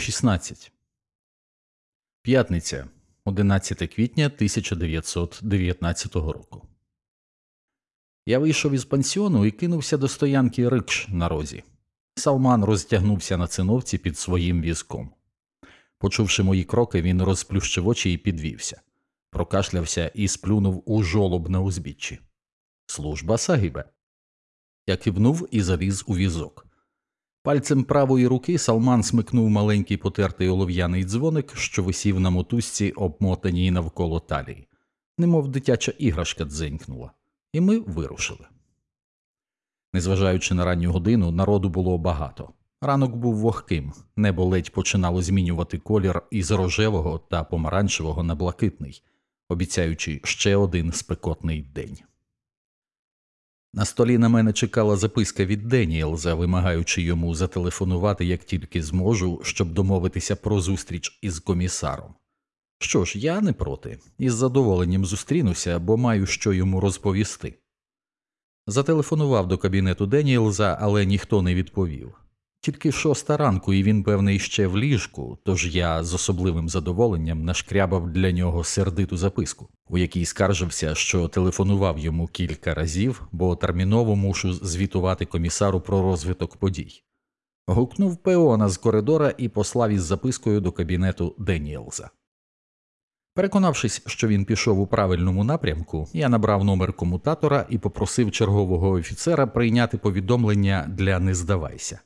16. П'ятниця 11 квітня 1919 року. Я вийшов із пансіону і кинувся до стоянки рикш на розі. Салман розтягнувся на циновці під своїм візком. Почувши мої кроки, він розплющив очі і підвівся, прокашлявся і сплюнув у жолоб на узбіччі. Служба сагібе. Я кивнув і заліз у візок. Пальцем правої руки Салман смикнув маленький потертий олов'яний дзвоник, що висів на мотузці, обмотаній навколо талії, немов дитяча іграшка дзенькнула, і ми вирушили. Незважаючи на ранню годину, народу було багато. Ранок був вогким, небо ледь починало змінювати колір із рожевого та помаранчевого на блакитний, обіцяючи ще один спекотний день. На столі на мене чекала записка від Деніелза, вимагаючи йому зателефонувати як тільки зможу, щоб домовитися про зустріч із комісаром. Що ж, я не проти, із задоволенням зустрінуся, бо маю що йому розповісти. Зателефонував до кабінету Деніелза, але ніхто не відповів. Тільки шоста ранку, і він, певний, ще в ліжку, тож я з особливим задоволенням нашкрябав для нього сердиту записку, у якій скаржився, що телефонував йому кілька разів, бо терміново мушу звітувати комісару про розвиток подій. Гукнув Пеона з коридора і послав із запискою до кабінету Деніелза. Переконавшись, що він пішов у правильному напрямку, я набрав номер комутатора і попросив чергового офіцера прийняти повідомлення для не здавайся.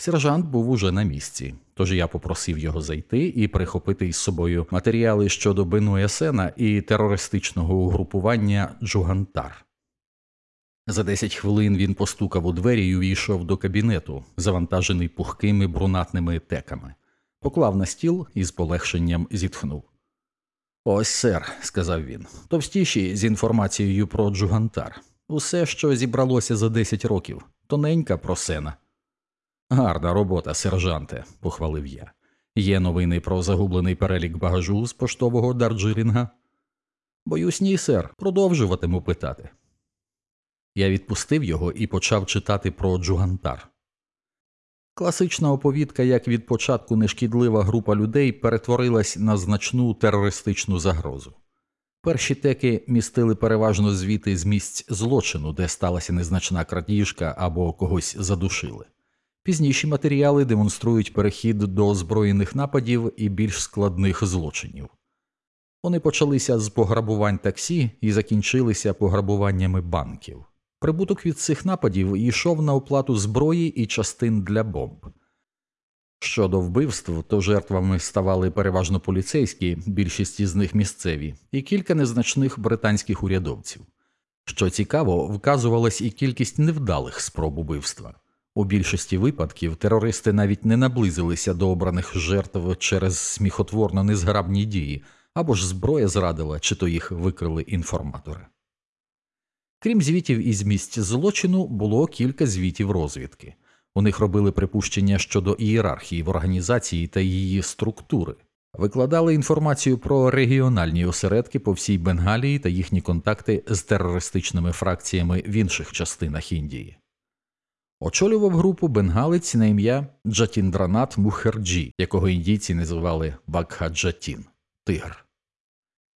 Сержант був уже на місці, тож я попросив його зайти і прихопити із собою матеріали щодо Бену Есена і терористичного угрупування Джугантар. За десять хвилин він постукав у двері і увійшов до кабінету, завантажений пухкими брунатними теками, поклав на стіл і з полегшенням зітхнув. Ось, сер, сказав він, товстіші з інформацією про Джугантар. Усе, що зібралося за десять років, тоненька просена. Гарна робота, сержанте, похвалив я. Є новини про загублений перелік багажу з поштового Дарджилінга? Боюсь, ні, сер, продовжуватиму питати. Я відпустив його і почав читати про Джугантар. Класична оповідка, як від початку нешкідлива група людей перетворилась на значну терористичну загрозу. Перші теки містили переважно звіти з місць злочину, де сталася незначна крадіжка або когось задушили. Пізніші матеріали демонструють перехід до озброєних нападів і більш складних злочинів. Вони почалися з пограбувань таксі і закінчилися пограбуваннями банків. Прибуток від цих нападів йшов на оплату зброї і частин для бомб. Щодо вбивств, то жертвами ставали переважно поліцейські, більшість із них місцеві, і кілька незначних британських урядовців. Що цікаво, вказувалась і кількість невдалих спроб убивства. У більшості випадків терористи навіть не наблизилися до обраних жертв через сміхотворно незграбні дії або ж зброя зрадила, чи то їх викрили інформатори. Крім звітів із місць злочину, було кілька звітів розвідки. У них робили припущення щодо ієрархії в організації та її структури, викладали інформацію про регіональні осередки по всій Бенгалії та їхні контакти з терористичними фракціями в інших частинах Індії. Очолював групу бенгалець на ім'я Джатіндранат Мухерджі, якого індійці називали Бакхаджатін Тигр.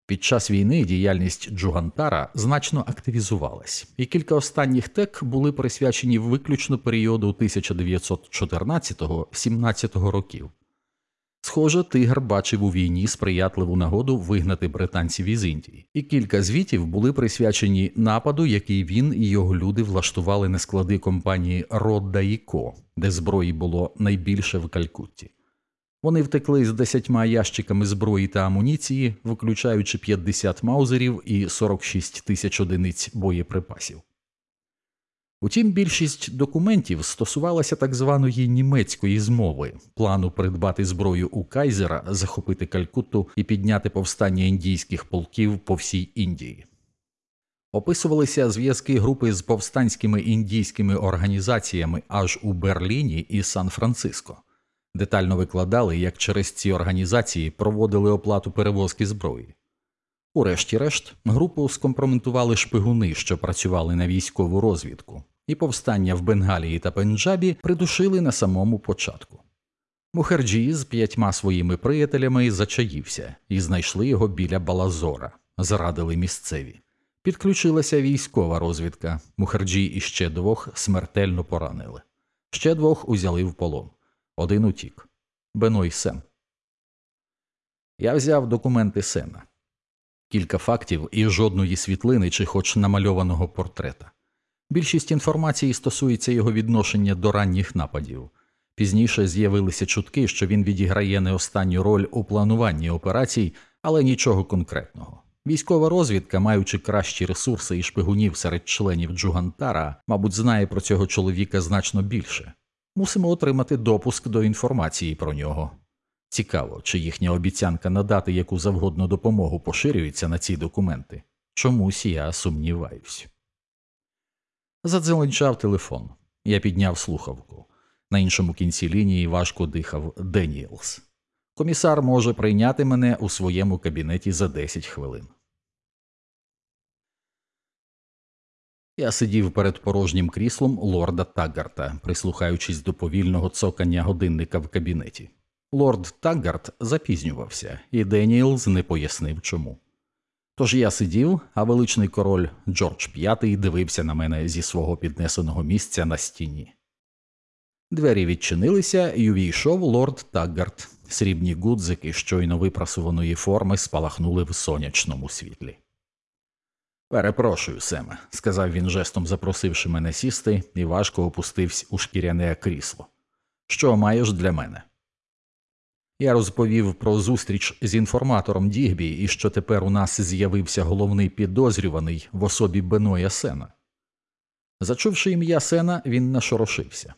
Під час війни діяльність Джугантара значно активізувалась, і кілька останніх тек були присвячені виключно періоду 1914-17 років. Схоже, тигр бачив у війні сприятливу нагоду вигнати британців із Індії, і кілька звітів були присвячені нападу, який він і його люди влаштували на склади компанії Родда і Ко, де зброї було найбільше в Калькутті. Вони втекли з десятьма ящиками зброї та амуніції, включаючи 50 маузерів і 46 тисяч одиниць боєприпасів. Утім, більшість документів стосувалася так званої німецької змови, плану придбати зброю у Кайзера, захопити Калькутту і підняти повстання індійських полків по всій Індії. Описувалися зв'язки групи з повстанськими індійськими організаціями аж у Берліні і Сан-Франциско. Детально викладали, як через ці організації проводили оплату перевозки зброї. Урешті-решт, групу скомпрометували шпигуни, що працювали на військову розвідку, і повстання в Бенгалії та Пенджабі придушили на самому початку. Мухерджі з п'ятьма своїми приятелями зачаївся і знайшли його біля Балазора, зрадили місцеві. Підключилася військова розвідка. Мухерджі і ще двох смертельно поранили. Ще двох узяли в полон. Один утік. Беной Сен. Я взяв документи Сена. Кілька фактів і жодної світлини чи хоч намальованого портрета. Більшість інформації стосується його відношення до ранніх нападів. Пізніше з'явилися чутки, що він відіграє не останню роль у плануванні операцій, але нічого конкретного. Військова розвідка, маючи кращі ресурси і шпигунів серед членів Джугантара, мабуть, знає про цього чоловіка значно більше. Мусимо отримати допуск до інформації про нього. Цікаво, чи їхня обіцянка надати яку завгодно допомогу поширюється на ці документи. Чомусь я сумніваюсь. Задзеленчав телефон. Я підняв слухавку. На іншому кінці лінії важко дихав Деніелс. Комісар може прийняти мене у своєму кабінеті за 10 хвилин. Я сидів перед порожнім кріслом лорда Таггарта, прислухаючись до повільного цокання годинника в кабінеті. Лорд Таггарт запізнювався, і Деніелс не пояснив чому. Тож я сидів, а величний король Джордж V дивився на мене зі свого піднесеного місця на стіні. Двері відчинилися, і увійшов лорд Таггарт. Срібні гудзики щойно випрасуваної форми спалахнули в сонячному світлі. Перепрошую, Семе, сказав він жестом запросивши мене сісти, і важко опустився у шкіряне крісло. Що маєш для мене? Я розповів про зустріч з інформатором Дігбі і що тепер у нас з'явився головний підозрюваний в особі Беноя Сена. Зачувши ім'я Сена, він нашорошився.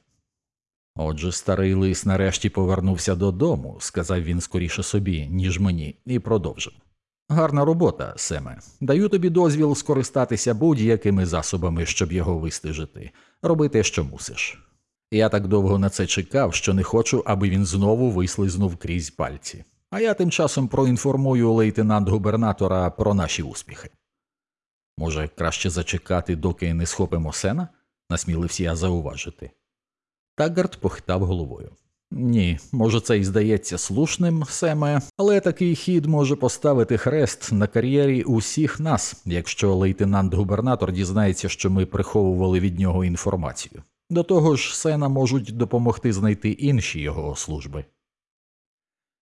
Отже, старий лис нарешті повернувся додому, сказав він скоріше собі, ніж мені, і продовжив. Гарна робота, Семе. Даю тобі дозвіл скористатися будь-якими засобами, щоб його вистежити. Роби те, що мусиш. Я так довго на це чекав, що не хочу, аби він знову вислизнув крізь пальці. А я тим часом проінформую лейтенант губернатора про наші успіхи. Може, краще зачекати, доки не схопимо сена? насмілився я зауважити. Таггарт похитав головою. Ні, може, це і здається слушним, Семе, але такий хід може поставити хрест на кар'єрі усіх нас, якщо лейтенант губернатор дізнається, що ми приховували від нього інформацію. До того ж, Сена можуть допомогти знайти інші його служби.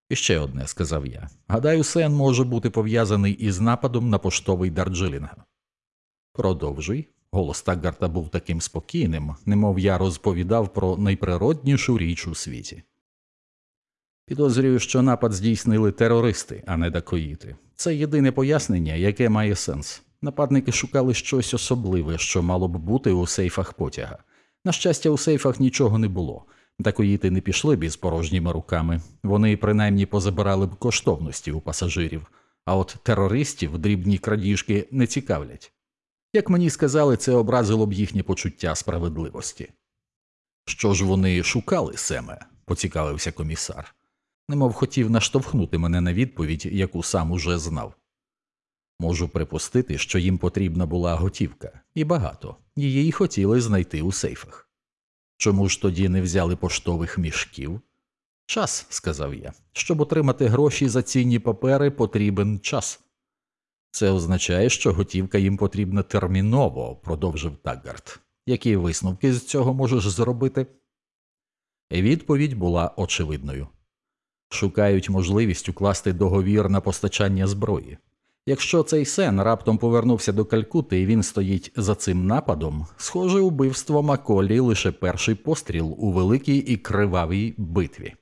І ще одне, сказав я. Гадаю, Сен може бути пов'язаний із нападом на поштовий Дарджилінга. Продовжуй. Голос Таггарта був таким спокійним, немов я розповідав про найприроднішу річ у світі. Підозрюю, що напад здійснили терористи, а не дакоїти. Це єдине пояснення, яке має сенс. Нападники шукали щось особливе, що мало б бути у сейфах потяга. На щастя, у сейфах нічого не було. Дакоїти не пішли б із порожніми руками, вони принаймні позабирали б коштовності у пасажирів, а от терористів дрібні крадіжки не цікавлять. Як мені сказали, це образило б їхнє почуття справедливості. Що ж вони шукали, Семе? поцікавився комісар, немов хотів наштовхнути мене на відповідь, яку сам уже знав. Можу припустити, що їм потрібна була готівка, і багато, її хотіли знайти у сейфах. Чому ж тоді не взяли поштових мішків? Час, сказав я. Щоб отримати гроші за цінні папери, потрібен час. Це означає, що готівка їм потрібна терміново, продовжив Таггарт. Які висновки з цього можеш зробити? Відповідь була очевидною шукають можливість укласти договір на постачання зброї. Якщо цей сен раптом повернувся до Калькути і він стоїть за цим нападом, схоже, убивство Маколі лише перший постріл у великій і кривавій битві.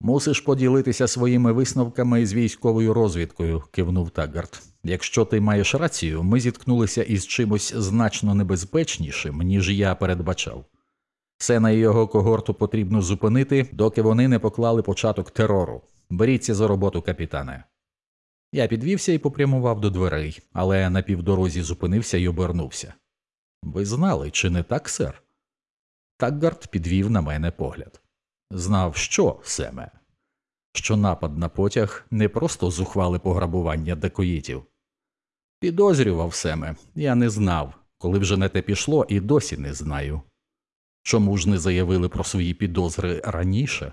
Мусиш поділитися своїми висновками з військовою розвідкою, кивнув Таггарт. Якщо ти маєш рацію, ми зіткнулися із чимось значно небезпечнішим, ніж я передбачав. Сена і його когорту потрібно зупинити, доки вони не поклали початок терору. Беріться за роботу, капітане. Я підвівся і попрямував до дверей, але на півдорозі зупинився і обернувся. Ви знали, чи не так, сер? Такгард підвів на мене погляд. Знав, що, Семе? Що напад на потяг не просто зухвали пограбування декоїтів. Підозрював Семе, я не знав, коли вже на те пішло, і досі не знаю. Чому ж не заявили про свої підозри раніше?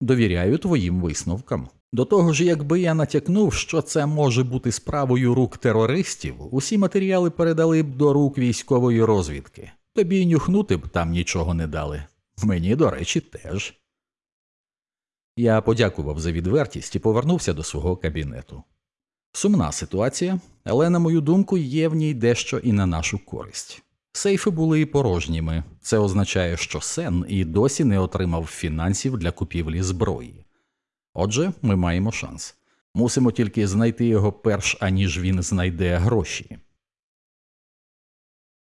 Довіряю твоїм висновкам. До того ж, якби я натякнув, що це може бути справою рук терористів, усі матеріали передали б до рук військової розвідки. Тобі нюхнути б там нічого не дали. Мені, до речі, теж. Я подякував за відвертість і повернувся до свого кабінету. Сумна ситуація, але, на мою думку, є в ній дещо і на нашу користь. Сейфи були порожніми. Це означає, що Сен і досі не отримав фінансів для купівлі зброї. Отже, ми маємо шанс. Мусимо тільки знайти його перш аніж він знайде гроші.